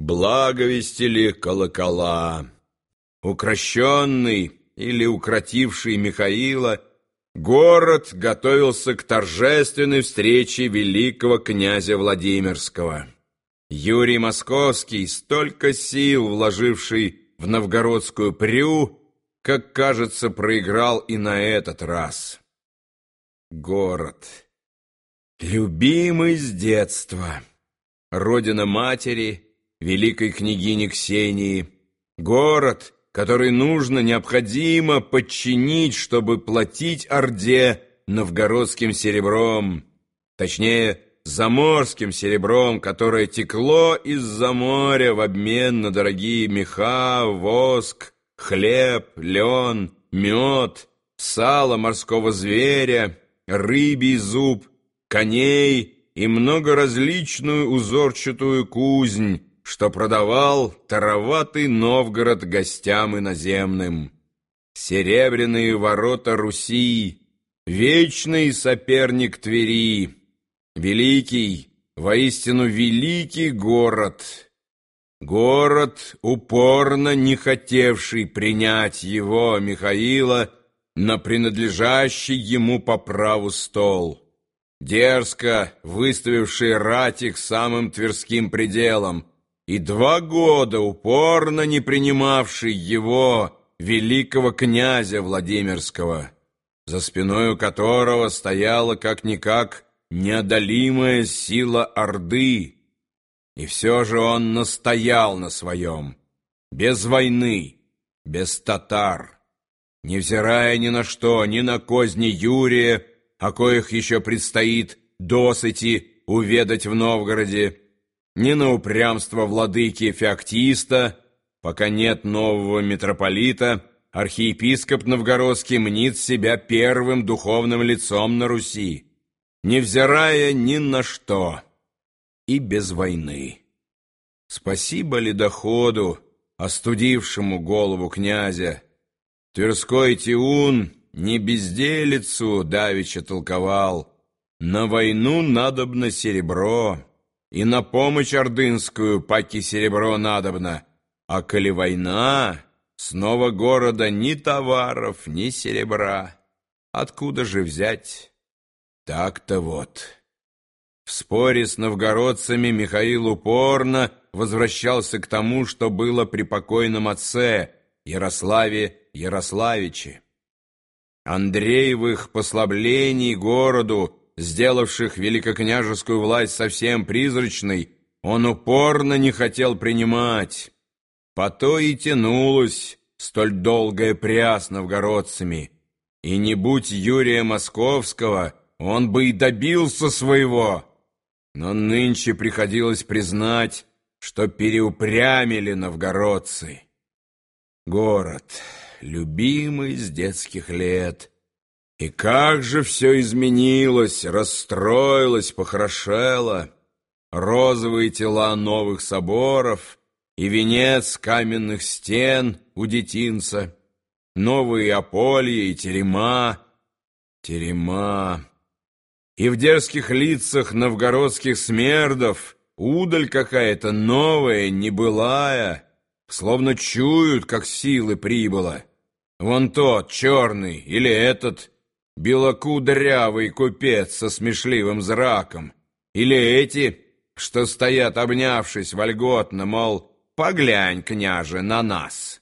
благовестили колокола. Укращенный или укротивший Михаила, город готовился к торжественной встрече великого князя Владимирского. Юрий Московский, столько сил вложивший в новгородскую прю, как кажется, проиграл и на этот раз. Город. Любимый с детства. Родина матери, великой княгини Ксении. Город, который нужно, необходимо подчинить, чтобы платить Орде новгородским серебром. Точнее, заморским серебром, которое текло из-за моря в обмен на дорогие меха, воск, хлеб, лен, мед, сало морского зверя, рыбий зуб, коней и многоразличную узорчатую кузнь, что продавал тароватый Новгород гостям иноземным. Серебряные ворота Руси, вечный соперник Твери, великий, воистину великий город — Город, упорно не хотевший принять его, Михаила, на принадлежащий ему по праву стол, дерзко выставивший рати к самым тверским пределам, и два года упорно не принимавший его, великого князя Владимирского, за спиною которого стояла как-никак неодолимая сила Орды, и все же он настоял на своем, без войны, без татар, невзирая ни на что, ни на козни Юрия, о коих еще предстоит досыти уведать в Новгороде, ни на упрямство владыки Феоктиста, пока нет нового митрополита, архиепископ Новгородский мнит себя первым духовным лицом на Руси, невзирая ни на что и без войны. Спасибо ли доходу, остудившему голову князя? Тверской Тиун не безделицу давеча толковал. На войну надобно серебро, и на помощь ордынскую паки серебро надобно. А коли война, снова города ни товаров, ни серебра. Откуда же взять? Так-то вот». В споре с новгородцами Михаил упорно возвращался к тому, что было при покойном отце Ярославе Ярославиче. Андреевых послаблений городу, сделавших великокняжескую власть совсем призрачной, он упорно не хотел принимать. По то и тянулась столь долгая пря с новгородцами. И не будь Юрия Московского, он бы и добился своего. Но нынче приходилось признать, что переупрямили новгородцы. Город, любимый с детских лет. И как же все изменилось, расстроилось, похорошело. Розовые тела новых соборов и венец каменных стен у детинца, новые ополья и терема, терема и в дерзких лицах новгородских смердов удаль какая-то новая, небылая, словно чуют, как силы прибыла. Вон тот, черный, или этот, белокудрявый купец со смешливым зраком, или эти, что стоят, обнявшись вольготно, мол, поглянь, княже, на нас».